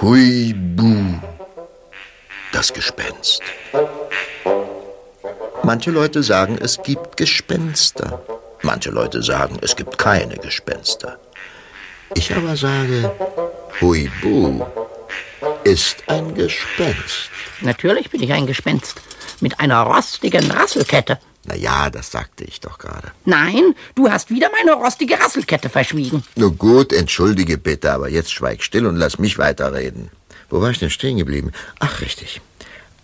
Huibu, das Gespenst. Manche Leute sagen, es gibt Gespenster. Manche Leute sagen, es gibt keine Gespenster. Ich aber sage, Huibu ist ein Gespenst. Natürlich bin ich ein Gespenst. Mit einer rostigen Rasselkette. Na ja, das sagte ich doch gerade. Nein, du hast wieder meine rostige Rasselkette verschwiegen. Nur gut, entschuldige bitte, aber jetzt schweig still und lass mich weiterreden. Wo war ich denn stehen geblieben? Ach, richtig.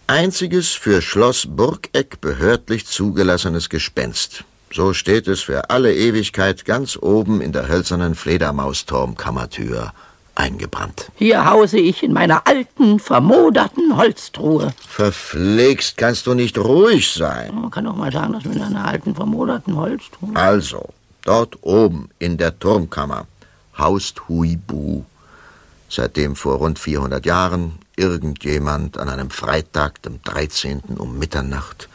Einziges für Schloss Burgeck behördlich zugelassenes Gespenst. So steht es für alle Ewigkeit ganz oben in der hölzernen Fledermausturmkammertür eingebrannt. Hier hause ich in meiner alten, vermoderten Holztruhe. Verpflegst kannst du nicht ruhig sein. Man kann doch mal sagen, dass mit einer alten, vermoderten Holztruhe. Also, dort oben in der Turmkammer haust Huibu. Seitdem vor rund 400 Jahren irgendjemand an einem Freitag, dem 13. um Mitternacht,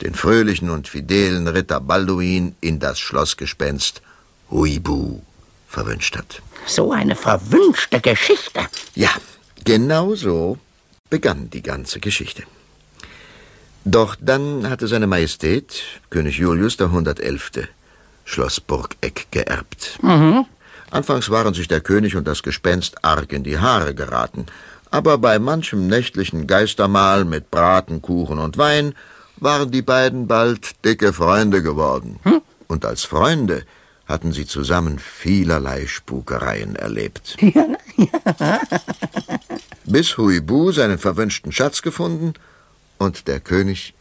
den fröhlichen und fidelen Ritter Balduin in das Schlossgespenst Huibu verwünscht hat. So eine verwünschte Geschichte. Ja, genau so begann die ganze Geschichte. Doch dann hatte seine Majestät, König Julius der 111., Schloss Burgeck geerbt. Mhm. Anfangs waren sich der König und das Gespenst arg in die Haare geraten, aber bei manchem nächtlichen Geistermahl mit Braten, Kuchen und Wein waren die beiden bald dicke Freunde geworden. Hm? Und als Freunde hatten sie zusammen vielerlei Spukereien erlebt. Ja, Bis Huibu seinen verwünschten Schatz gefunden und der König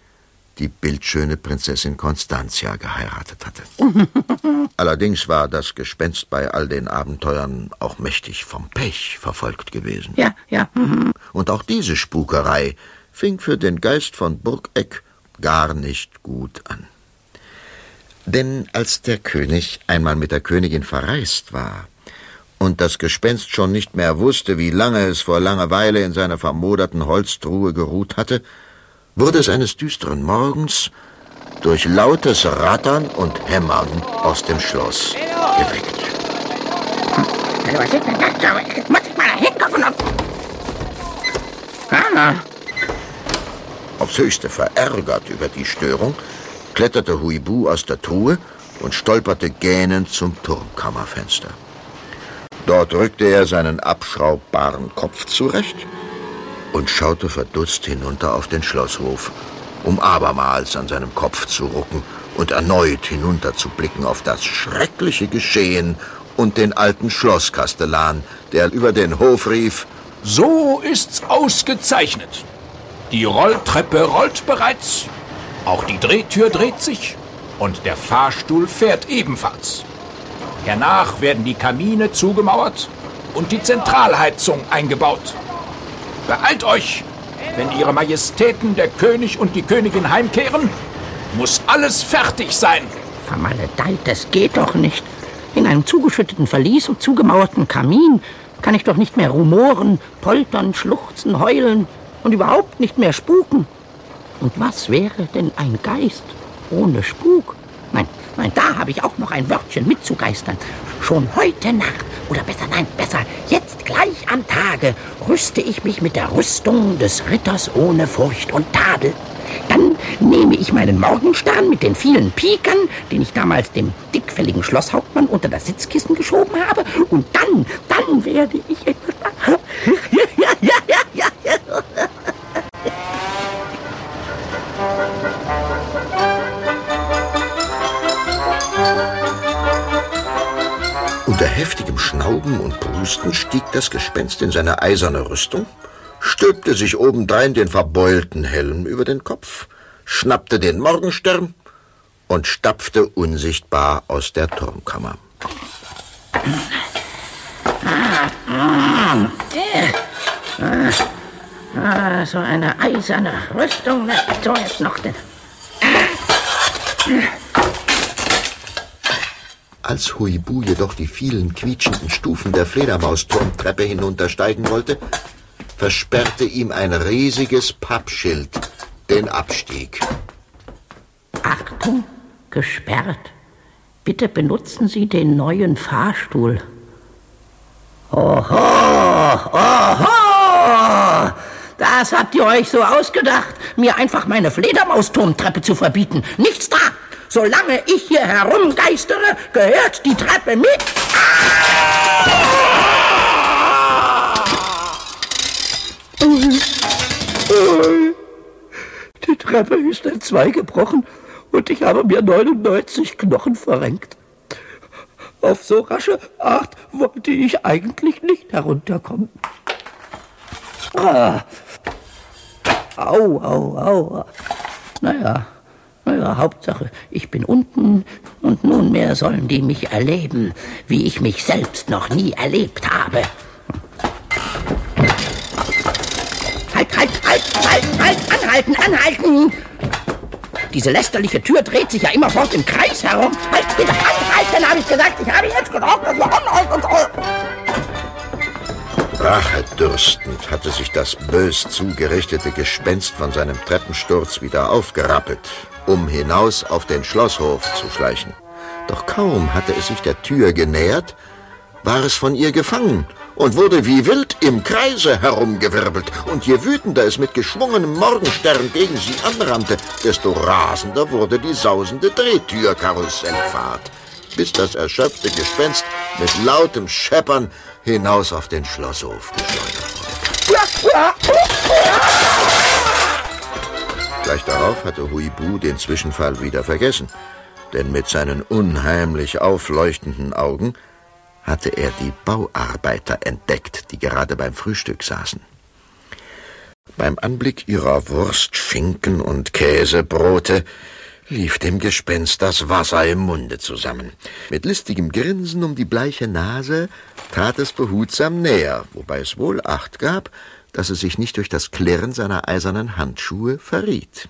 die bildschöne Prinzessin Constantia geheiratet hatte. Allerdings war das Gespenst bei all den Abenteuern auch mächtig vom Pech verfolgt gewesen. ja, ja. mhm. Und auch diese Spukerei fing für den Geist von Burgeck gar nicht gut an. Denn als der König einmal mit der Königin verreist war und das Gespenst schon nicht mehr wusste, wie lange es vor Langeweile in seiner vermoderten Holztruhe geruht hatte, wurde es eines düsteren Morgens durch lautes Rattern und Hämmern aus dem Schloss geweckt. Ah, Aufs höchste verärgert über die Störung, kletterte Huibu aus der Truhe und stolperte gähnend zum Turmkammerfenster. Dort rückte er seinen abschraubbaren Kopf zurecht und schaute verdutzt hinunter auf den Schlosshof, um abermals an seinem Kopf zu rucken und erneut hinunterzublicken auf das schreckliche Geschehen und den alten Schlosskastellan, der über den Hof rief, So ist's ausgezeichnet. Die Rolltreppe rollt bereits, auch die Drehtür dreht sich und der Fahrstuhl fährt ebenfalls. Hernach werden die Kamine zugemauert und die Zentralheizung eingebaut. Beeilt euch! Wenn Ihre Majestäten, der König und die Königin heimkehren, muss alles fertig sein. vermaledeit, das geht doch nicht. In einem zugeschütteten Verlies und zugemauerten Kamin kann ich doch nicht mehr rumoren, poltern, schluchzen, heulen und überhaupt nicht mehr spuken. Und was wäre denn ein Geist ohne Spuk? Nein, nein, da habe ich auch noch ein Wörtchen mitzugeistern. Schon heute Nacht, oder besser, nein, besser, jetzt gleich am Tage, rüste ich mich mit der Rüstung des Ritters ohne Furcht und Tadel. Dann nehme ich meinen Morgenstern mit den vielen Pikern, den ich damals dem dickfälligen Schlosshauptmann unter das Sitzkissen geschoben habe, und dann, dann werde ich. Ja, ja, ja, ja, ja. Unter heftigem Schnauben und Prusten stieg das Gespenst in seine eiserne Rüstung, stülpte sich obendrein den verbeulten Helm über den Kopf, schnappte den Morgenstern und stapfte unsichtbar aus der Turmkammer. Ah, so eine eiserne Rüstung. So jetzt noch den. Als Huibu jedoch die vielen quietschenden Stufen der Fledermausturmtreppe hinuntersteigen wollte, versperrte ihm ein riesiges Pappschild den Abstieg. Achtung, gesperrt. Bitte benutzen Sie den neuen Fahrstuhl. Oho, oho! Das habt ihr euch so ausgedacht, mir einfach meine Fledermausturmtreppe zu verbieten. Nichts da! Solange ich hier herumgeistere, gehört die Treppe mit. Die Treppe ist in zwei gebrochen und ich habe mir 99 Knochen verrenkt. Auf so rasche Art wollte ich eigentlich nicht herunterkommen. Ah. Au, au, au. Naja, naja, Hauptsache, ich bin unten und nunmehr sollen die mich erleben, wie ich mich selbst noch nie erlebt habe. Halt, halt, halt, halt, halt, anhalten, anhalten! Diese lästerliche Tür dreht sich ja immerfort im Kreis herum. Halt, bitte anhalten, habe ich gesagt. Ich habe jetzt gesagt, dass ihr anhalten sollt. Rachedürstend hatte sich das bös zugerichtete Gespenst von seinem Treppensturz wieder aufgerappelt, um hinaus auf den Schlosshof zu schleichen. Doch kaum hatte es sich der Tür genähert, war es von ihr gefangen und wurde wie wild im Kreise herumgewirbelt. Und je wütender es mit geschwungenem Morgenstern gegen sie anrannte, desto rasender wurde die sausende Drehtürkarussellfahrt, bis das erschöpfte Gespenst mit lautem Scheppern hinaus auf den Schlosshof geschleudert wurde. Gleich darauf hatte Huibu den Zwischenfall wieder vergessen, denn mit seinen unheimlich aufleuchtenden Augen hatte er die Bauarbeiter entdeckt, die gerade beim Frühstück saßen. Beim Anblick ihrer Wurst, Schinken und Käsebrote lief dem Gespenst das Wasser im Munde zusammen. Mit listigem Grinsen um die bleiche Nase trat es behutsam näher, wobei es wohl Acht gab, dass es sich nicht durch das Klirren seiner eisernen Handschuhe verriet.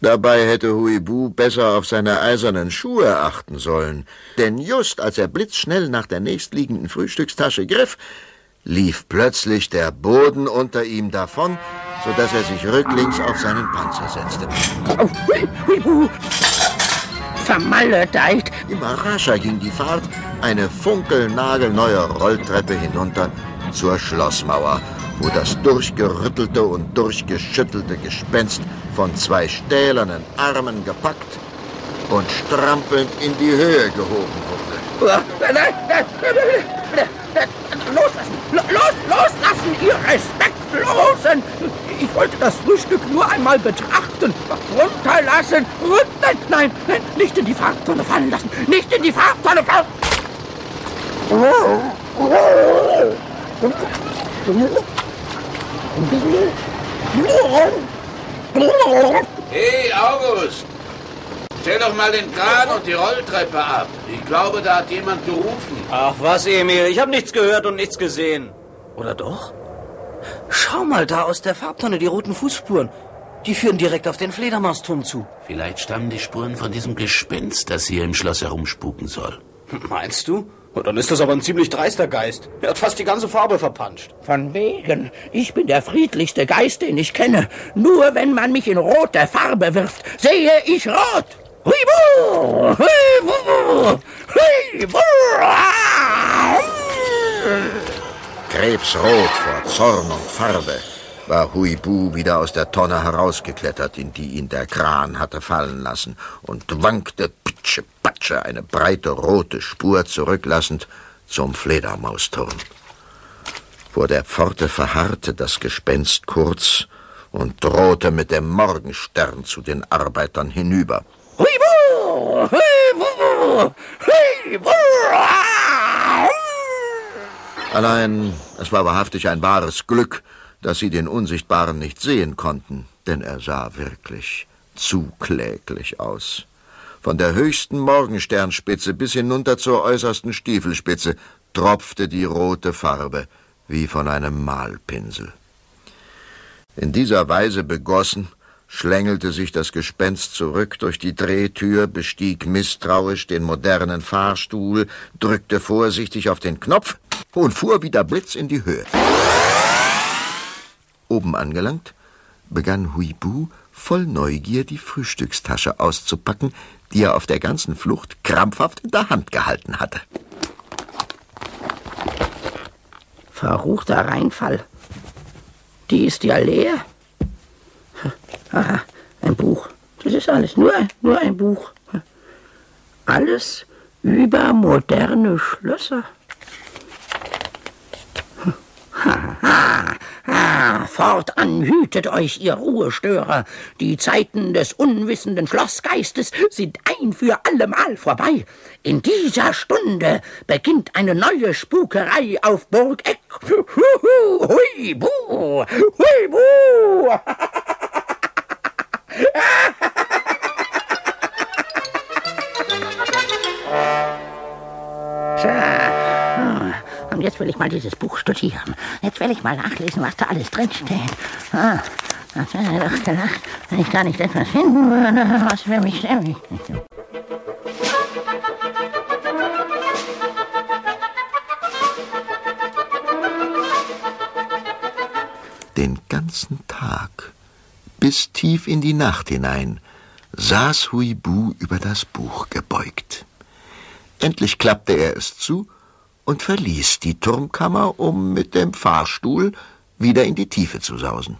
Dabei hätte Huibu besser auf seine eisernen Schuhe achten sollen, denn just als er blitzschnell nach der nächstliegenden Frühstückstasche griff, lief plötzlich der Boden unter ihm davon, so dass er sich rücklings auf seinen Panzer setzte. Oh, Huibu! Vermaledeit! Immer rascher ging die Fahrt eine funkelnagelneue Rolltreppe hinunter zur Schlossmauer, wo das durchgerüttelte und durchgeschüttelte Gespenst von zwei stählernen Armen gepackt und strampelnd in die Höhe gehoben wurde. Loslassen! Los, loslassen, ihr Respektlosen! Ich wollte das Frühstück nur einmal betrachten. Runterlassen! Nein, nein, nein, nicht in die Farbtonne fallen lassen! Nicht in die Farbtonne fallen! Hey, August! Stell doch mal den Kran und die Rolltreppe ab. Ich glaube, da hat jemand gerufen. Ach was, Emil, ich habe nichts gehört und nichts gesehen. Oder doch? Schau mal da aus der Farbtonne, die roten Fußspuren. Die führen direkt auf den Fledermausturm zu. Vielleicht stammen die Spuren von diesem Gespenst, das hier im Schloss herumspuken soll. Meinst du? Na, dann ist das aber ein ziemlich dreister Geist. Er hat fast die ganze Farbe verpanscht. Von wegen. Ich bin der friedlichste Geist, den ich kenne. Nur wenn man mich in rote Farbe wirft, sehe ich rot. Huibu! Huibu! Huibu! Krebsrot vor Zorn und Farbe war Huibu wieder aus der Tonne herausgeklettert, in die ihn der Kran hatte fallen lassen, und wankte pitsche patsche eine breite rote Spur zurücklassend zum Fledermausturm. Vor der Pforte verharrte das Gespenst kurz und drohte mit dem Morgenstern zu den Arbeitern hinüber. Huibu! Allein, es war wahrhaftig ein wahres Glück, dass sie den Unsichtbaren nicht sehen konnten, denn er sah wirklich zu kläglich aus. Von der höchsten Morgensternspitze bis hinunter zur äußersten Stiefelspitze tropfte die rote Farbe wie von einem Malpinsel. In dieser Weise begossen, schlängelte sich das Gespenst zurück durch die Drehtür, bestieg misstrauisch den modernen Fahrstuhl, drückte vorsichtig auf den Knopf und fuhr wie der Blitz in die Höhe. Oben angelangt, begann Huibu voll Neugier die Frühstückstasche auszupacken, die er auf der ganzen Flucht krampfhaft in der Hand gehalten hatte. Verruchter Reinfall. Die ist ja leer. Aha, ein Buch. Das ist alles, nur, nur ein Buch. Alles über moderne Schlösser. Fortan hütet euch, ihr Ruhestörer. Die Zeiten des unwissenden Schlossgeistes sind ein für allemal vorbei. In dieser Stunde beginnt eine neue Spukerei auf Burg Eck. Hui, buh, hui, buh. Und jetzt will ich mal dieses Buch studieren. Jetzt will ich mal nachlesen, was da alles drinsteht. Ah, das wäre doch gedacht, wenn ich da nicht etwas finden würde, was für mich wichtig ist. Den ganzen Tag, bis tief in die Nacht hinein, saß Huibu über das Buch gebeugt. Endlich klappte er es zu und verließ die Turmkammer, um mit dem Fahrstuhl wieder in die Tiefe zu sausen.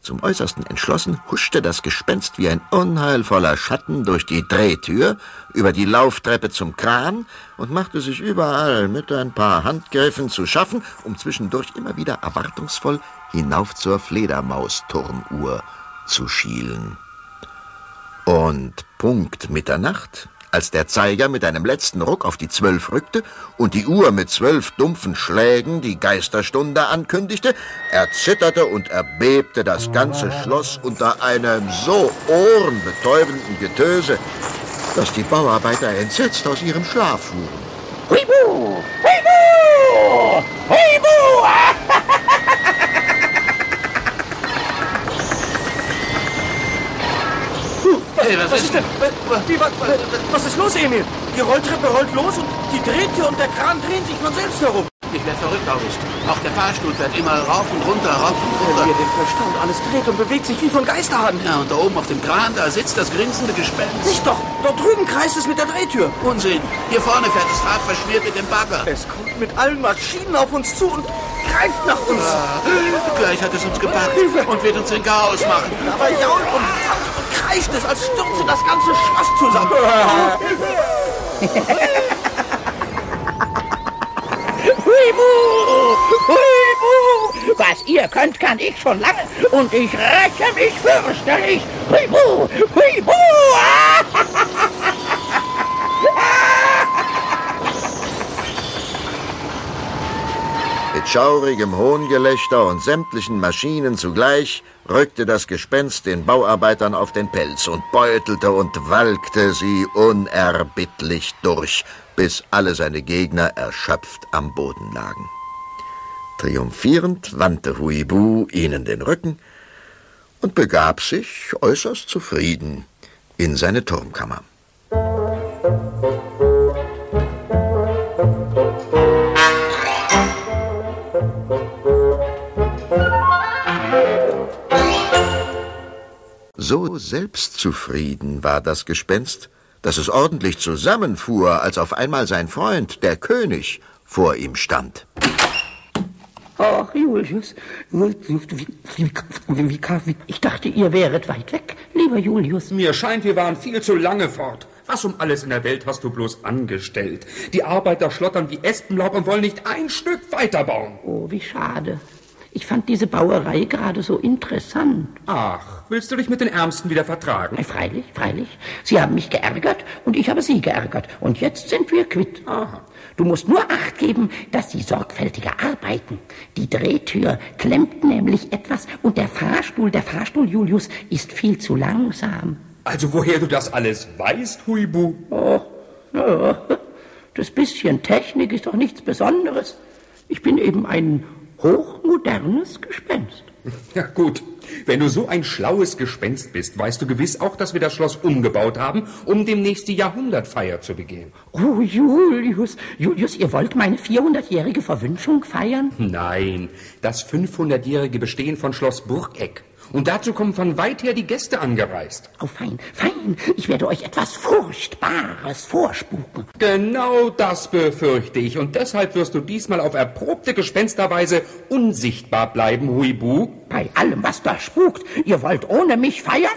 Zum Äußersten entschlossen huschte das Gespenst wie ein unheilvoller Schatten durch die Drehtür, über die Lauftreppe zum Kran und machte sich überall mit ein paar Handgriffen zu schaffen, um zwischendurch immer wieder erwartungsvoll hinauf zur Fledermausturmuhr zu schielen. Und Punkt Mitternacht als der Zeiger mit einem letzten Ruck auf die Zwölf rückte und die Uhr mit zwölf dumpfen Schlägen die Geisterstunde ankündigte, erzitterte und erbebte das ganze Schloss unter einem so ohrenbetäubenden Getöse, dass die Bauarbeiter entsetzt aus ihrem Schlaf fuhren. Huibu! Huibu! Huibu! Hey, was, Was ist denn? Wie, was, was ist los, Emil? Die Rolltreppe rollt los und die Drehtür und der Kran drehen sich von selbst herum. Ich werde verrückt, August. Auch der Fahrstuhl fährt immer rauf und runter, rauf und runter. Verlier den Verstand. Alles dreht und bewegt sich wie von Geisterhand. Ja, und da oben auf dem Kran, da sitzt das grinsende Gespenst. Sicht doch, dort drüben kreist es mit der Drehtür. Unsinn. Hier vorne fährt das Rad verschmiert mit dem Bagger. Es kommt mit allen Maschinen auf uns zu und greift nach uns. Ah, gleich hat es uns gepackt und wird uns in Chaos machen. Aber jault und tanzt und kreischt es, als stürze das ganze Schloss zusammen. Huibu! Huibu! Was ihr könnt, kann ich schon lange und ich räche mich fürchterlich. Huibu! Huibu! Mit schaurigem Hohngelächter und sämtlichen Maschinen zugleich rückte das Gespenst den Bauarbeitern auf den Pelz und beutelte und walkte sie unerbittlich durch, bis alle seine Gegner erschöpft am Boden lagen. Triumphierend wandte Huibu ihnen den Rücken und begab sich äußerst zufrieden in seine Turmkammer. So selbstzufrieden war das Gespenst, dass es ordentlich zusammenfuhr, als auf einmal sein Freund, der König, vor ihm stand. Ach, Julius, wie, wie, wie, wie, ich dachte, ihr wäret weit weg, lieber Julius. Mir scheint, wir waren viel zu lange fort. Was um alles in der Welt hast du bloß angestellt? Die Arbeiter schlottern wie Espenlaub und wollen nicht ein Stück weiterbauen. Oh, wie schade. Ich fand diese Bauerei gerade so interessant. Ach, willst du dich mit den Ärmsten wieder vertragen? Ei, Freilich, freilich. Sie haben mich geärgert und ich habe Sie geärgert. Und jetzt sind wir quitt. Aha. Du musst nur Acht geben, dass Sie sorgfältiger arbeiten. Die Drehtür klemmt nämlich etwas und der Fahrstuhl, der Fahrstuhl, Julius, ist viel zu langsam. Also woher du das alles weißt, Huibu? Oh, ja, das bisschen Technik ist doch nichts Besonderes. Ich bin eben ein hochmodernes Gespenst. Ja gut, wenn du so ein schlaues Gespenst bist, weißt du gewiss auch, dass wir das Schloss umgebaut haben, um demnächst die Jahrhundertfeier zu begehen. Oh, Julius, Julius, ihr wollt meine 400-jährige Verwünschung feiern? Nein, das 500-jährige Bestehen von Schloss Burgeck. Und dazu kommen von weit her die Gäste angereist. Oh, fein, fein. Ich werde euch etwas Furchtbares vorspuken. Genau das befürchte ich. Und deshalb wirst du diesmal auf erprobte Gespensterweise unsichtbar bleiben, Huibu. Bei allem, was da spukt, ihr wollt ohne mich feiern?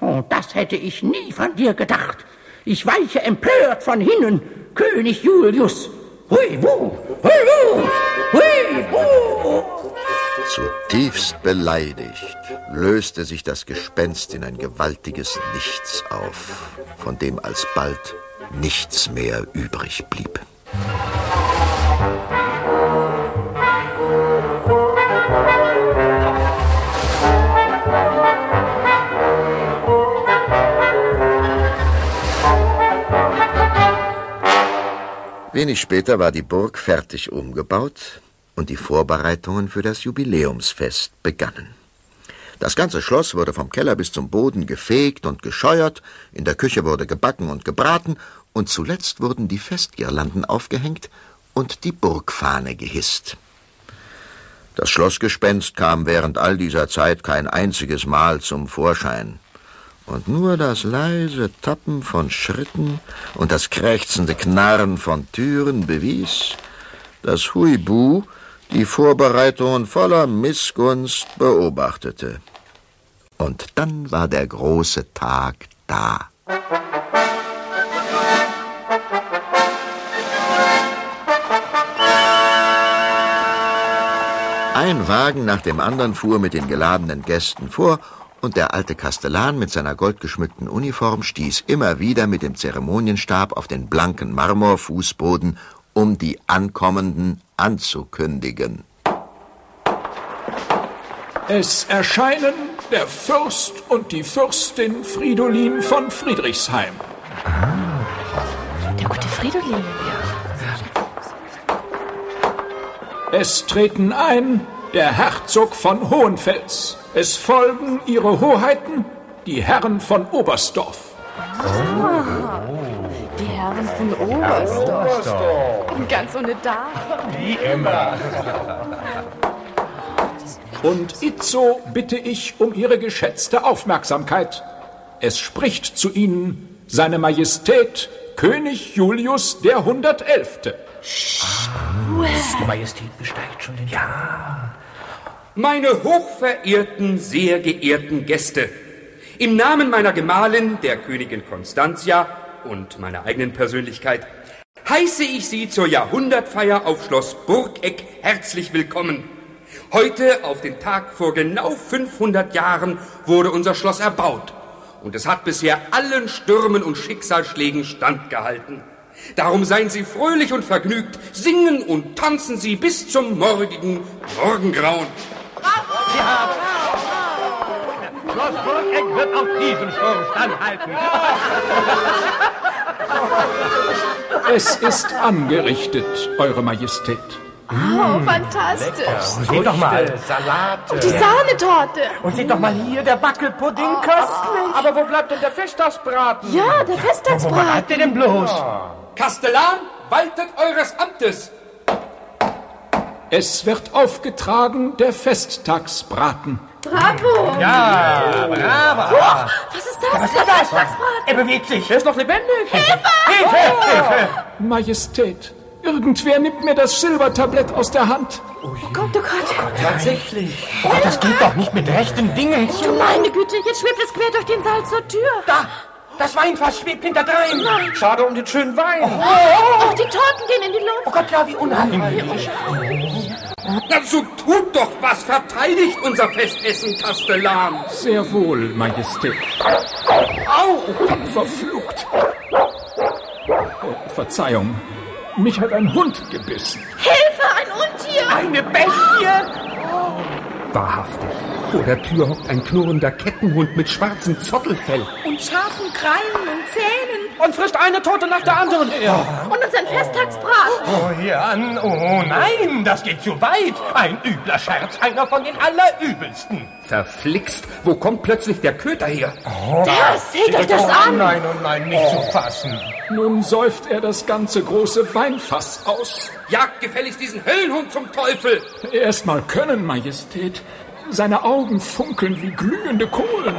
Oh, das hätte ich nie von dir gedacht. Ich weiche empört von hinnen, König Julius. Hui, wu, hui, wu, hui, wu. Zutiefst beleidigt löste sich das Gespenst in ein gewaltiges Nichts auf, von dem alsbald nichts mehr übrig blieb. Wenig später war die Burg fertig umgebaut und die Vorbereitungen für das Jubiläumsfest begannen. Das ganze Schloss wurde vom Keller bis zum Boden gefegt und gescheuert, in der Küche wurde gebacken und gebraten, und zuletzt wurden die Festgirlanden aufgehängt und die Burgfahne gehisst. Das Schlossgespenst kam während all dieser Zeit kein einziges Mal zum Vorschein und nur das leise Tappen von Schritten und das krächzende Knarren von Türen bewies, dass Huibu die Vorbereitungen voller Missgunst beobachtete. Und dann war der große Tag da. Ein Wagen nach dem anderen fuhr mit den geladenen Gästen vor, und der alte Kastellan mit seiner goldgeschmückten Uniform stieß immer wieder mit dem Zeremonienstab auf den blanken Marmorfußboden, um die Ankommenden anzukündigen. Es erscheinen der Fürst und die Fürstin Fridolin von Friedrichsheim. Der gute Fridolin. Es treten ein der Herzog von Hohenfels. Es folgen ihre Hoheiten, die Herren von Oberstdorf. Die Herren von Oberstdorf. Und ganz ohne Dach. Und itzo bitte ich um Ihre geschätzte Aufmerksamkeit. Es spricht zu Ihnen seine Majestät König Julius der Hundertelfte. Die Majestät besteigt schon den Ja. Meine hochverehrten, sehr geehrten Gäste, im Namen meiner Gemahlin, der Königin Constantia und meiner eigenen Persönlichkeit, heiße ich Sie zur Jahrhundertfeier auf Schloss Burgeck herzlich willkommen. Heute, auf den Tag vor genau 500 Jahren, wurde unser Schloss erbaut. Und es hat bisher allen Stürmen und Schicksalsschlägen standgehalten. Darum seien Sie fröhlich und vergnügt, singen und tanzen Sie bis zum morgigen Morgengrauen. Schloss Burgeck wird auch diesem Sturm standhalten. Es ist angerichtet, Eure Majestät. Oh, fantastisch. Seht doch mal. Salate. Und die Sahnetorte. Und seht doch mal hier, der Wackelpudding, köstlich. Aber wo bleibt denn der Festtagsbraten? Ja, der Wo Festtagsbraten. bleibt der denn bloß? Kastellan, waltet eures Amtes. Es wird aufgetragen der Festtagsbraten. Bravo. Ja, bravo. Was ist das? Was der ist das? Festtagsbraten. Er bewegt sich. Er ist noch lebendig. Hilfe! Hilfe! Hilfe! Majestät, irgendwer nimmt mir das Silbertablett aus der Hand. Oh Gott, oh Gott. Tatsächlich. Oh, das geht doch nicht mit rechten Dingen. Du meine Güte, jetzt schwebt es quer durch den Saal zur Tür. Da! Das Weinfass schwebt hinterdrein. Nein. Schade um den schönen Wein. Auch die Torten gehen in die Luft. Oh Gott, ja, wie unheimlich. Na, so tut doch was, verteidigt unser Festessen, Kastellan. Sehr wohl, Majestät. Au! Verflucht. Oh, Verzeihung, mich hat ein Hund gebissen. Hilfe, ein Untier. Eine Bestie. Wahrhaftig. Vor der Tür hockt ein knurrender Kettenhund mit schwarzem Zottelfell. Und scharfen Krallen und Zähnen. Und frisst eine Tote nach der anderen. Und unseren Festtagsbraten. Oh, Jan, oh nein, das geht zu weit. Ein übler Scherz, einer von den allerübelsten. Verflixt, wo kommt plötzlich der Köter her? Ja, seht euch das Oh an. nein, oh nein, nicht zu fassen. Nun säuft er das ganze große Weinfass aus. Jagt gefälligst diesen Höllenhund zum Teufel! Erst mal können, Majestät. Seine Augen funkeln wie glühende Kohlen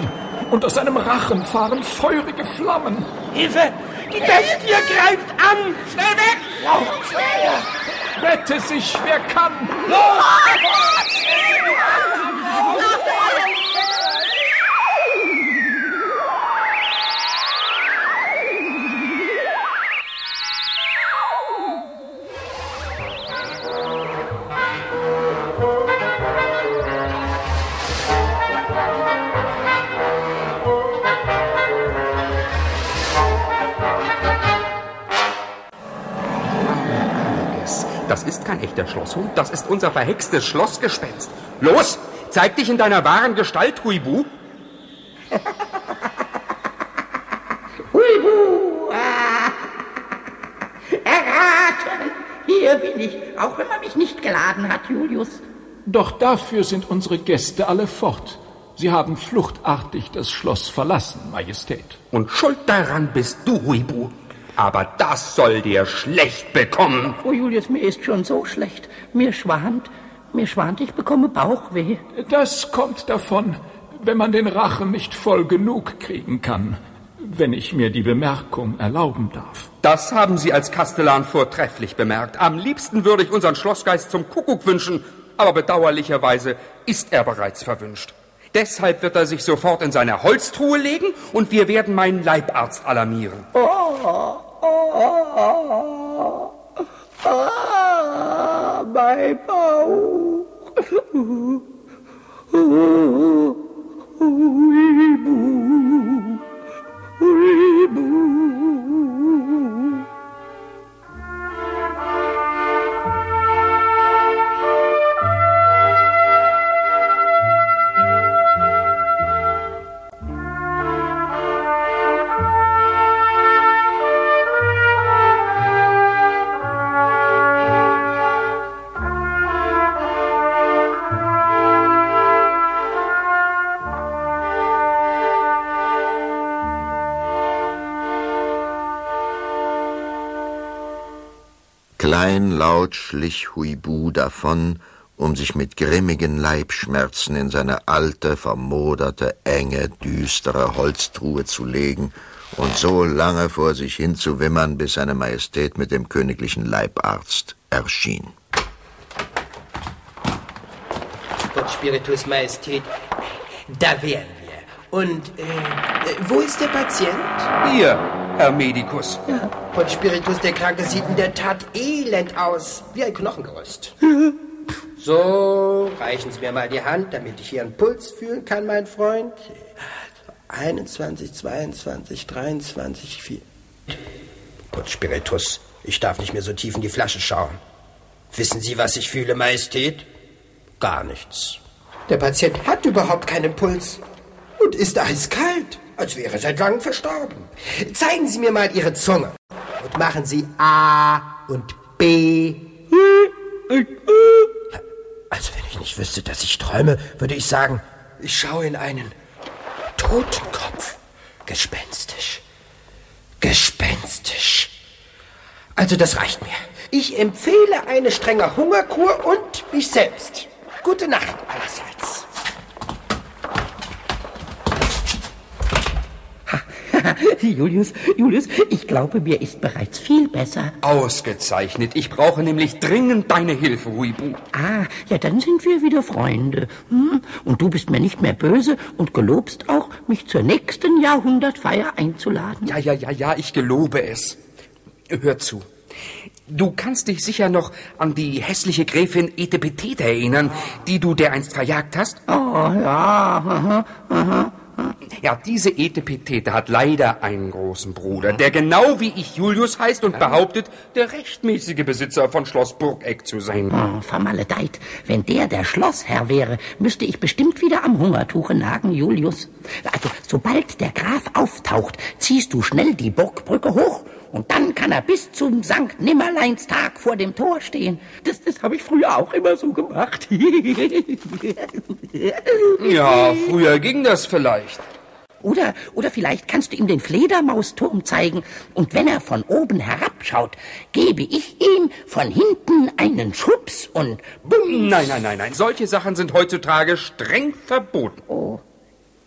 und aus seinem Rachen fahren feurige Flammen. Hilfe! Die Bestie greift an! Schnell weg! Lauf, schneller! Rette sich, wer kann! Los! Das ist kein echter Schlosshund, das ist unser verhextes Schlossgespenst. Los, zeig dich in deiner wahren Gestalt, Huibu. Huibu! Ah. Erraten! Hier bin ich, auch wenn man mich nicht geladen hat, Julius. Doch dafür sind unsere Gäste alle fort. Sie haben fluchtartig das Schloss verlassen, Majestät. Und schuld daran bist du, Huibu. Aber das soll dir schlecht bekommen. Oh, Julius, mir ist schon so schlecht. Mir schwant, mir schwant, ich bekomme Bauchweh. Das kommt davon, wenn man den Rachen nicht voll genug kriegen kann, wenn ich mir die Bemerkung erlauben darf. Das haben Sie als Kastellan vortrefflich bemerkt. Am liebsten würde ich unseren Schlossgeist zum Kuckuck wünschen, aber bedauerlicherweise ist er bereits verwünscht. Deshalb wird er sich sofort in seine Holztruhe legen und wir werden meinen Leibarzt alarmieren. Oh, oh, ah, mein Bauch. Huibu, Huibu. Kleinlaut schlich Huibu davon, um sich mit grimmigen Leibschmerzen in seine alte, vermoderte, enge, düstere Holztruhe zu legen und so lange vor sich hin zu wimmern, bis seine Majestät mit dem königlichen Leibarzt erschien. Gott Spiritus Majestät, da wären wir. Und äh, wo ist der Patient? Hier, Herr Medikus. Ja, Gott Spiritus, der Kranke sieht in der Tat elend aus, wie ein Knochengerüst. So, reichen Sie mir mal die Hand, damit ich Ihren Puls fühlen kann, mein Freund. 21, 22, 23, 4. Gott Spiritus, ich darf nicht mehr so tief in die Flasche schauen. Wissen Sie, was ich fühle, Majestät? Gar nichts. Der Patient hat überhaupt keinen Puls und ist eiskalt, als wäre seit langem verstorben. Zeigen Sie mir mal Ihre Zunge und machen Sie A und B. Also wenn ich nicht wüsste, dass ich träume, würde ich sagen, ich schaue in einen Totenkopf. Gespenstisch. Gespenstisch. Also das reicht mir. Ich empfehle eine strenge Hungerkur und mich selbst. Gute Nacht allerseits. Julius, Julius, ich glaube, mir ist bereits viel besser. Ausgezeichnet. Ich brauche nämlich dringend deine Hilfe, Huibu. Ah, ja, dann sind wir wieder Freunde. Hm? Und du bist mir nicht mehr böse und gelobst auch, mich zur nächsten Jahrhundertfeier einzuladen. Ja, ja, ja, ja, ich gelobe es. Hör zu. Du kannst dich sicher noch an die hässliche Gräfin Etepetete erinnern, die du dereinst verjagt hast? Oh, ja, aha, aha. Ja, diese Etepetete hat leider einen großen Bruder, der genau wie ich Julius heißt und behauptet, der rechtmäßige Besitzer von Schloss Burgeck zu sein. Oh, vermaledeit. Wenn der der Schlossherr wäre, müsste ich bestimmt wieder am Hungertuche nagen, Julius. Also, sobald der Graf auftaucht, ziehst du schnell die Burgbrücke hoch und dann kann er bis zum Sankt Nimmerleinstag vor dem Tor stehen. Das, das habe ich früher auch immer so gemacht. Ja, früher ging das vielleicht. Oder, oder vielleicht kannst du ihm den Fledermausturm zeigen. Und wenn er von oben herabschaut, gebe ich ihm von hinten einen Schubs und bumm. Nein, nein, nein, nein. Solche Sachen sind heutzutage streng verboten. Oh,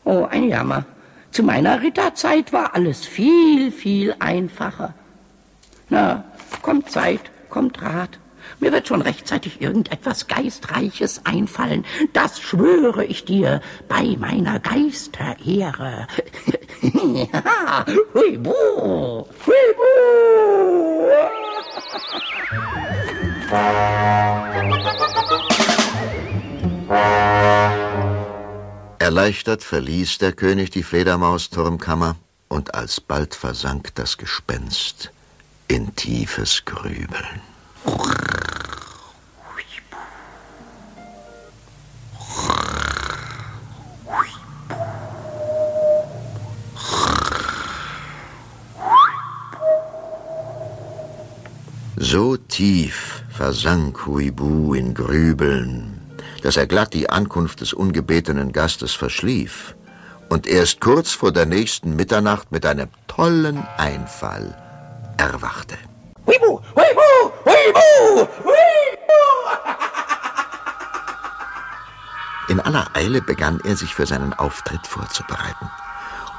oh, ein Jammer. Zu meiner Ritterzeit war alles viel, viel einfacher. Na, kommt Zeit, kommt Rat. Mir wird schon rechtzeitig irgendetwas Geistreiches einfallen. Das schwöre ich dir bei meiner Geisterehre. ja, Huibu, Huibu. Erleichtert verließ der König die Fledermausturmkammer und alsbald versank das Gespenst in tiefes Grübeln. So tief versank Huibu in Grübeln, dass er glatt die Ankunft des ungebetenen Gastes verschlief und erst kurz vor der nächsten Mitternacht mit einem tollen Einfall erwachte. Huibu, Huibu, Huibu. In aller Eile begann er sich für seinen Auftritt vorzubereiten.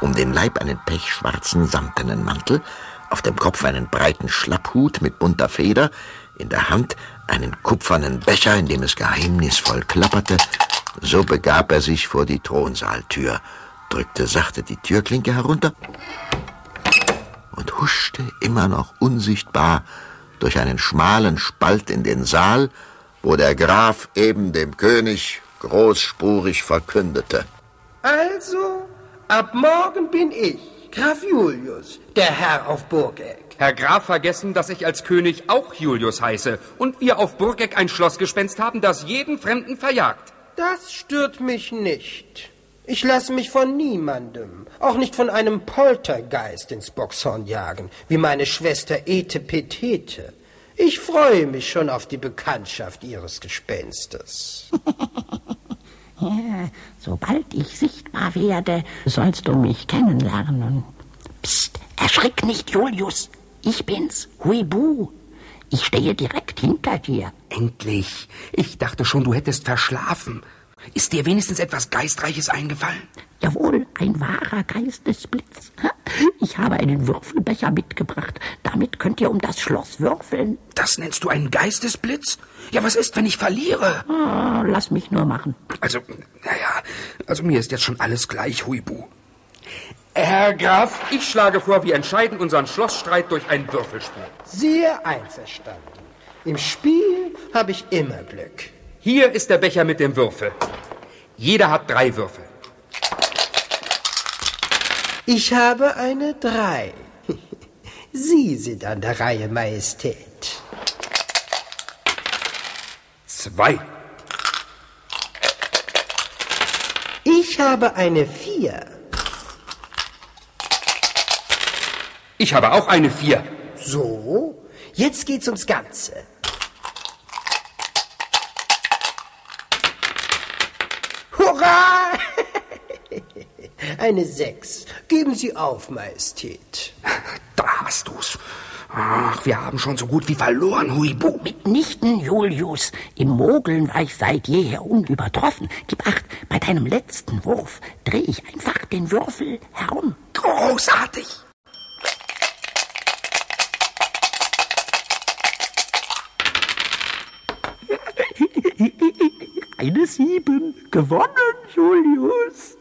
Um den Leib einen pechschwarzen samtenen Mantel, auf dem Kopf einen breiten Schlapphut mit bunter Feder, in der Hand einen kupfernen Becher, in dem es geheimnisvoll klapperte, so begab er sich vor die Thronsaaltür, drückte sachte die Türklinke herunter und huschte immer noch unsichtbar durch einen schmalen Spalt in den Saal, wo der Graf eben dem König großspurig verkündete. Also, ab morgen bin ich, Graf Julius, der Herr auf Burgeck. Herr Graf vergessen, dass ich als König auch Julius heiße und wir auf Burgeck ein Schlossgespenst haben, das jeden Fremden verjagt. Das stört mich nicht. Ich lasse mich von niemandem, auch nicht von einem Poltergeist ins Boxhorn jagen, wie meine Schwester Ete Petete. Ich freue mich schon auf die Bekanntschaft Ihres Gespenstes. Sobald ich sichtbar werde, sollst du mich kennenlernen. Psst, erschrick nicht, Julius. Ich bin's, Huibu. Ich stehe direkt hinter dir. Endlich. Ich dachte schon, du hättest verschlafen. Ist dir wenigstens etwas Geistreiches eingefallen? Jawohl, ein wahrer Geistesblitz. Ich habe einen Würfelbecher mitgebracht. Damit könnt ihr um das Schloss würfeln. Das nennst du einen Geistesblitz? Ja, was ist, wenn ich verliere? Oh, lass mich nur machen. Also, naja, also mir ist jetzt schon alles gleich, Huibu. Herr Graf, ich schlage vor, wir entscheiden unseren Schlossstreit durch ein Würfelspiel. Sehr einverstanden. Im Spiel habe ich immer Glück. Hier ist der Becher mit dem Würfel. Jeder hat drei Würfel. Ich habe eine Drei. Sie sind an der Reihe, Majestät. Zwei. Ich habe eine Vier. Ich habe auch eine Vier. So, jetzt geht's ums Ganze. Eine Sechs. Geben Sie auf, Majestät. Da hast du's. Ach, wir haben schon so gut wie verloren, Huibu. Mitnichten, Julius. Im Mogeln war ich seit jeher unübertroffen. Gib acht, bei deinem letzten Wurf dreh ich einfach den Würfel herum. Großartig. Eine Sieben. Gewonnen, Julius.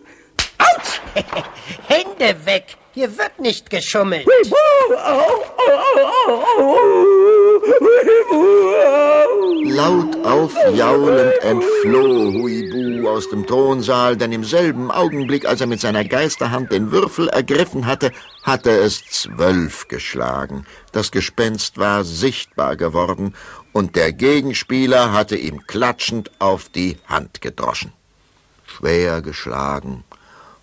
Autsch! Hände weg! Hier wird nicht geschummelt. Laut aufjaulend entfloh Huibu aus dem Thronsaal, denn im selben Augenblick, als er mit seiner Geisterhand den Würfel ergriffen hatte, hatte es zwölf geschlagen. Das Gespenst war sichtbar geworden und der Gegenspieler hatte ihm klatschend auf die Hand gedroschen. Schwer geschlagen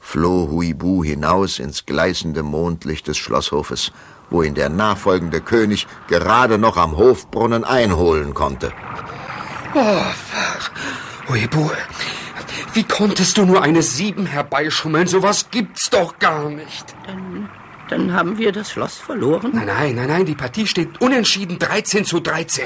floh Huibu hinaus ins gleißende Mondlicht des Schlosshofes, wo ihn der nachfolgende König gerade noch am Hofbrunnen einholen konnte. Oh, Huibu, Wie konntest du nur eine Sieben herbeischummeln? Sowas gibt's doch gar nicht. Dann, haben wir das Schloss verloren? Nein, nein, nein, nein, die Partie steht unentschieden 13 zu 13.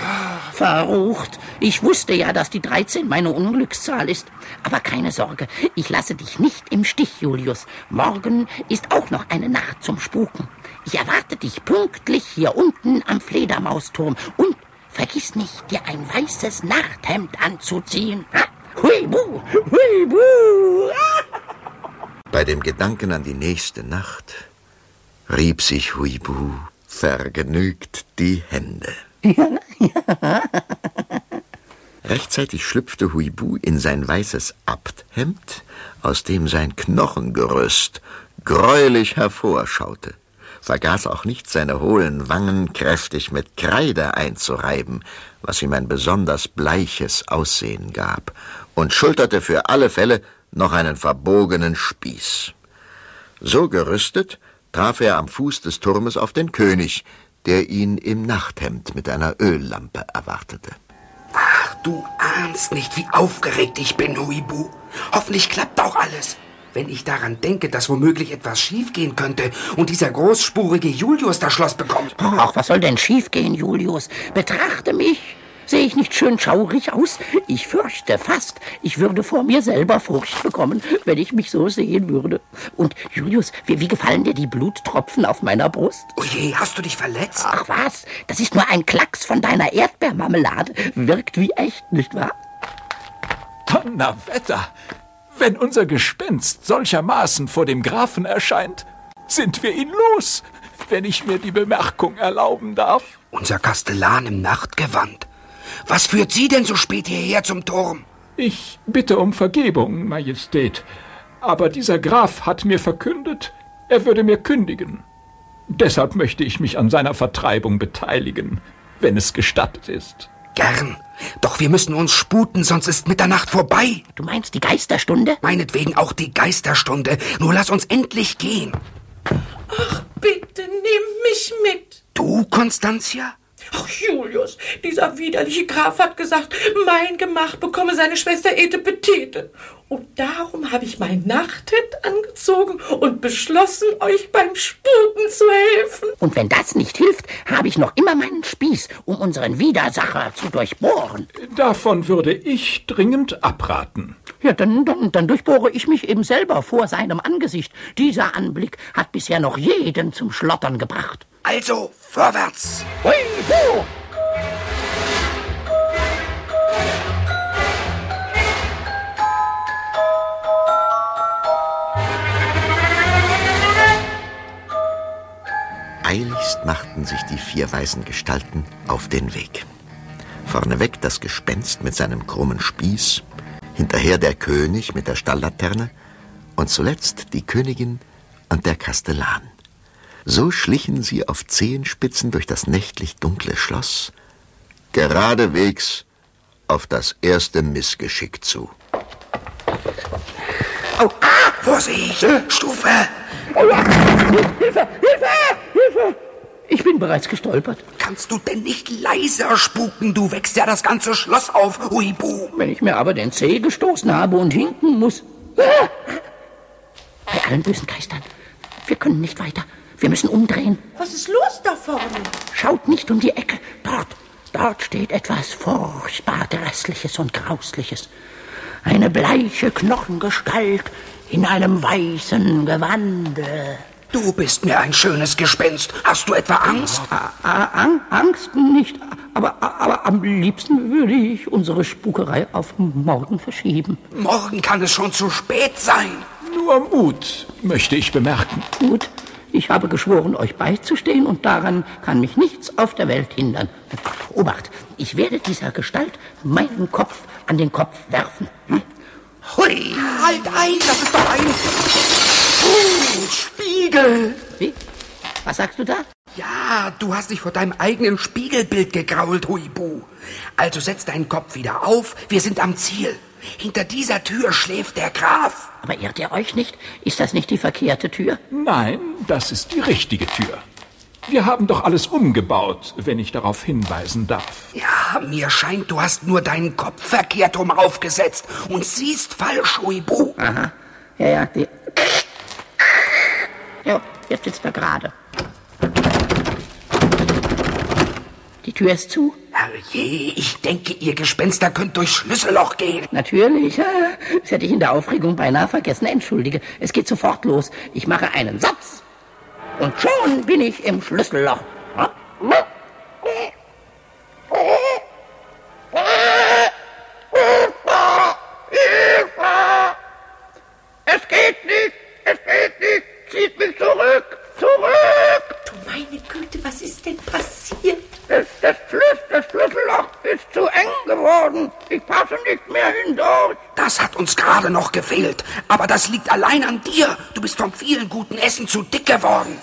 Verrucht. Ich wusste ja, dass die 13 meine Unglückszahl ist. Aber keine Sorge, ich lasse dich nicht im Stich, Julius. Morgen ist auch noch eine Nacht zum Spuken. Ich erwarte dich pünktlich hier unten am Fledermausturm. Und vergiss nicht, dir ein weißes Nachthemd anzuziehen. Ha? Hui, bu, hui, bu. Bei dem Gedanken an die nächste Nacht rieb sich Huibu vergnügt die Hände. Rechtzeitig schlüpfte Huibu in sein weißes Abthemd, aus dem sein Knochengerüst greulich hervorschaute, vergaß auch nicht, seine hohlen Wangen kräftig mit Kreide einzureiben, was ihm ein besonders bleiches Aussehen gab, und schulterte für alle Fälle noch einen verbogenen Spieß. So gerüstet traf er am Fuß des Turmes auf den König, der ihn im Nachthemd mit einer Öllampe erwartete. Ach, du ahnst nicht, wie aufgeregt ich bin, Huibu. Hoffentlich klappt auch alles. Wenn ich daran denke, dass womöglich etwas schiefgehen könnte und dieser großspurige Julius das Schloss bekommt. Ach, was soll denn schiefgehen, Julius? Betrachte mich. Sehe ich nicht schön schaurig aus? Ich fürchte fast, ich würde vor mir selber Furcht bekommen, wenn ich mich so sehen würde. Und Julius, wie, wie gefallen dir die Bluttropfen auf meiner Brust? Oje, hast du dich verletzt? Ach was, das ist nur ein Klacks von deiner Erdbeermarmelade. Wirkt wie echt, nicht wahr? Donnerwetter! Wenn unser Gespenst solchermaßen vor dem Grafen erscheint, sind wir ihn los, wenn ich mir die Bemerkung erlauben darf. Unser Kastellan im Nachtgewand. Was führt Sie denn so spät hierher zum Turm? Ich bitte um Vergebung, Majestät, aber dieser Graf hat mir verkündet, er würde mir kündigen. Deshalb möchte ich mich an seiner Vertreibung beteiligen, wenn es gestattet ist. Gern. Doch wir müssen uns sputen, sonst ist Mitternacht vorbei. Du meinst die Geisterstunde? Meinetwegen auch die Geisterstunde. Nur lass uns endlich gehen. Ach, bitte nimm mich mit. Du, Constantia? Ach, Julius, dieser widerliche Graf hat gesagt, mein Gemach bekomme seine Schwester Etepetete. Und darum habe ich mein Nachthemd angezogen und beschlossen, euch beim Sputen zu helfen. Und wenn das nicht hilft, habe ich noch immer meinen Spieß, um unseren Widersacher zu durchbohren. Davon würde ich dringend abraten. Ja, dann, dann, dann durchbohre ich mich eben selber vor seinem Angesicht. Dieser Anblick hat bisher noch jeden zum Schlottern gebracht. Also, vorwärts! Hui, hu! Eiligst machten sich die vier weißen Gestalten auf den Weg. Vorneweg das Gespenst mit seinem krummen Spieß, hinterher der König mit der Stalllaterne und zuletzt die Königin und der Kastellan. So schlichen sie auf Zehenspitzen durch das nächtlich dunkle Schloss, geradewegs auf das erste Missgeschick zu. Oh, ah, Vorsicht! Stufe! Hilfe! Hilfe! Hilfe! Ich bin bereits gestolpert. Kannst du denn nicht leiser spuken? Du wächst ja das ganze Schloss auf, Huibu. Wenn ich mir aber den Zeh gestoßen habe und hinken muss. Ah! Bei allen bösen Geistern. Wir können nicht weiter. Wir müssen umdrehen. Was ist los da vorne? Schaut nicht um die Ecke. Dort, dort steht etwas furchtbar Grässliches und Grausliches. Eine bleiche Knochengestalt in einem weißen Gewande. Du bist mir ein schönes Gespenst. Hast du etwa Angst? An Angst nicht, aber, aber am liebsten würde ich unsere Spukerei auf morgen verschieben. Morgen kann es schon zu spät sein. Nur Mut, möchte ich bemerken. Gut, ich habe geschworen, euch beizustehen und daran kann mich nichts auf der Welt hindern. Obacht, ich werde dieser Gestalt meinen Kopf an den Kopf werfen. Hm? Hui! Halt ein, das ist doch ein... Oh, Spiegel! Wie? Was sagst du da? Ja, du hast dich vor deinem eigenen Spiegelbild gegrault, Huibu. Also setz deinen Kopf wieder auf, wir sind am Ziel. Hinter dieser Tür schläft der Graf. Aber irrt ihr euch nicht? Ist das nicht die verkehrte Tür? Nein, das ist die richtige Tür. Wir haben doch alles umgebaut, wenn ich darauf hinweisen darf. Ja, mir scheint, du hast nur deinen Kopf verkehrt rum aufgesetzt und siehst falsch, Huibu. Aha. Ja, ja, die. Ja, jetzt sitzt er gerade. Die Tür ist zu. Herrje, ich denke, ihr Gespenster könnt durchs Schlüsselloch gehen. Natürlich. ja. Das hätte ich in der Aufregung beinahe vergessen. Entschuldige. Es geht sofort los. Ich mache einen Satz. Und schon bin ich im Schlüsselloch. Es mehr hindurch. Das hat uns gerade noch gefehlt. Aber das liegt allein an dir. Du bist vom vielen guten Essen zu dick geworden.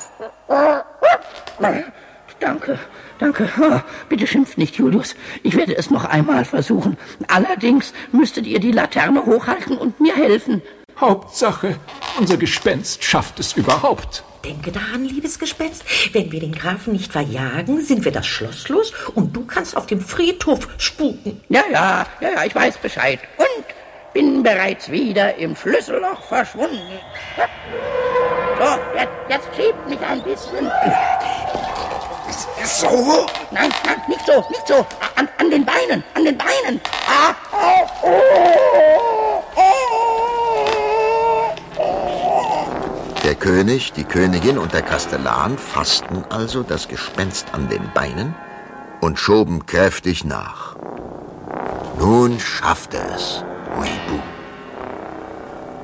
Danke, danke. Ah, Bitte schimpft nicht, Julius. Ich werde es noch einmal versuchen. Allerdings müsstet ihr die Laterne hochhalten und mir helfen. Hauptsache, unser Gespenst schafft es überhaupt. Denke daran, liebes Gespenst, wenn wir den Grafen nicht verjagen, sind wir das Schloss los und du kannst auf dem Friedhof spuken. Ja, ja, ja, ja, ich weiß Bescheid. Und bin bereits wieder im Schlüsselloch verschwunden. So, jetzt, jetzt schiebt mich ein bisschen. So? Nein, nein, nicht so, nicht so. An, an den Beinen, an den Beinen. Ah, oh, oh. Der König, die Königin und der Kastellan fassten also das Gespenst an den Beinen und schoben kräftig nach. Nun schaffte es Huibu.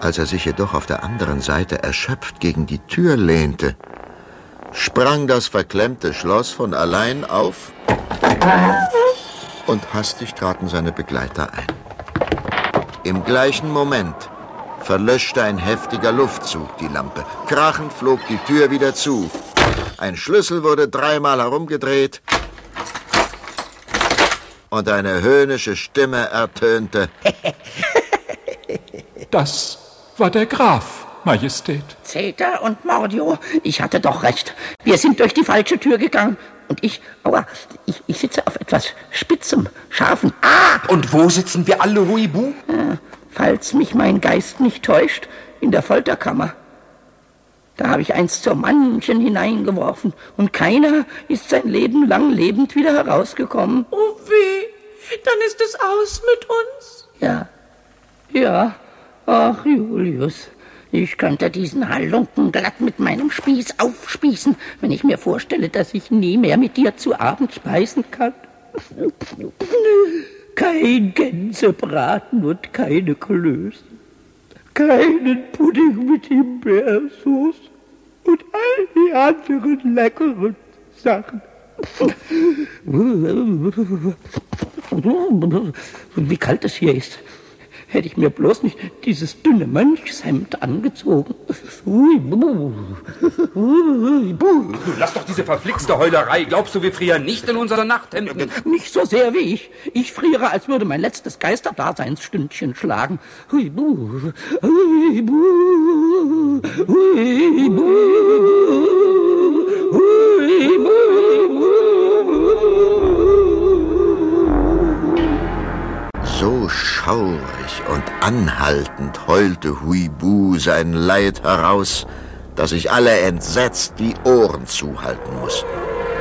Als er sich jedoch auf der anderen Seite erschöpft gegen die Tür lehnte, sprang das verklemmte Schloss von allein auf und hastig traten seine Begleiter ein. Im gleichen Moment verlöschte ein heftiger Luftzug die Lampe. Krachend flog die Tür wieder zu. Ein Schlüssel wurde dreimal herumgedreht und eine höhnische Stimme ertönte. Das war der Graf, Majestät. Zeta und Mordio, ich hatte doch recht. Wir sind durch die falsche Tür gegangen. Und ich, aua, ich, ich sitze auf etwas Spitzem, Scharfen. Ah! Und wo sitzen wir alle, Huibu? Falls mich mein Geist nicht täuscht, in der Folterkammer. Da habe ich eins zur manchen hineingeworfen und keiner ist sein Leben lang lebend wieder herausgekommen. Oh weh, dann ist es aus mit uns. Ja, ja, ach Julius, ich könnte diesen Halunken glatt mit meinem Spieß aufspießen, wenn ich mir vorstelle, dass ich nie mehr mit dir zu Abend speisen kann. Kein Gänsebraten und keine Klöße. Keinen Pudding mit Himbeersauce und all die anderen leckeren Sachen. Wie kalt es hier ist. Hätte ich mir bloß nicht dieses dünne Mönchshemd angezogen. Lass doch diese verflixte Heulerei. Glaubst du, wir frieren nicht in unseren Nachthemden? Nicht so sehr wie ich. Ich friere, als würde mein letztes Geisterdaseinsstündchen schlagen. So schaurig und anhaltend heulte Huibu sein Leid heraus, dass sich alle entsetzt die Ohren zuhalten mussten.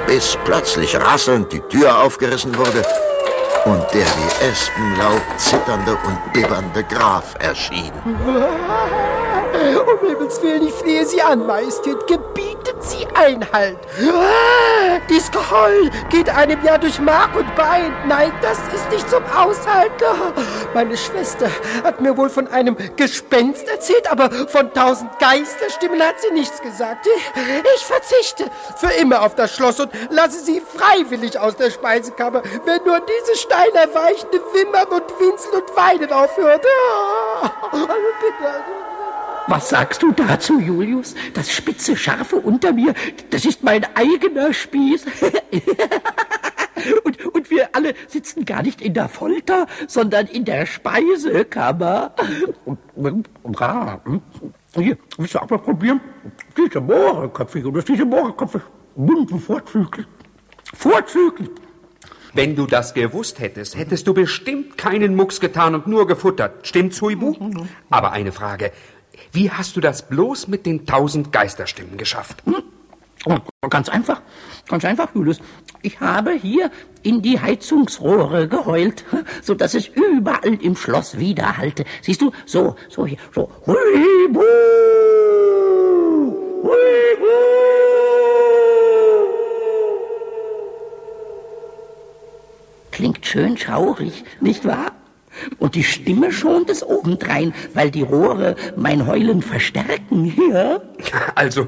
Bis plötzlich rasselnd die Tür aufgerissen wurde und der wie Espenlaub zitternde und bibbernde Graf erschien. Um Himmels Willen, ich flehe Sie an, Majestät, gebietet Sie Einhalt. Dies Geheul geht einem ja durch Mark und Bein. Nein, das ist nicht zum Aushalten. Meine Schwester hat mir wohl von einem Gespenst erzählt, aber von tausend Geisterstimmen hat sie nichts gesagt. Ich verzichte für immer auf das Schloss und lasse Sie freiwillig aus der Speisekammer, wenn nur diese steinerweichende Wimmern und Winseln und Weinen aufhört. Also bitte. Was sagst du dazu, Julius? Das spitze, scharfe unter mir, das ist mein eigener Spieß. und, und wir alle sitzen gar nicht in der Folter, sondern in der Speisekammer. Hier, willst du auch mal probieren? Diese Mohrenköpfe, Julius, diese Mohrenköpfe. Bunt vorzüglich. Vorzüglich. Wenn du das gewusst hättest, hättest du bestimmt keinen Mucks getan und nur gefuttert. Stimmt's, Huibu? Aber eine Frage. Wie hast du das bloß mit den tausend Geisterstimmen geschafft? Oh, Ganz einfach, ganz einfach, Julius. Ich habe hier in die Heizungsrohre geheult, so dass es überall im Schloss widerhallte. Siehst du, so, so hier, so. Huibu! Huibu! Klingt schön schaurig, nicht wahr? Und die Stimme schont es obendrein, weil die Rohre mein Heulen verstärken, ja? Also,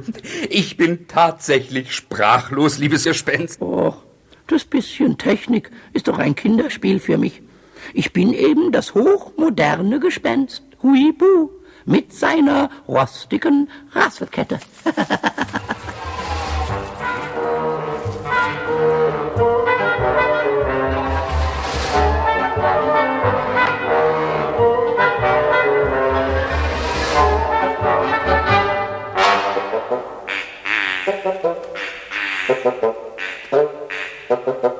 ich bin tatsächlich sprachlos, liebes Gespenst. Och, das bisschen Technik ist doch ein Kinderspiel für mich. Ich bin eben das hochmoderne Gespenst, Huibu, mit seiner rostigen Rasselkette. Thank.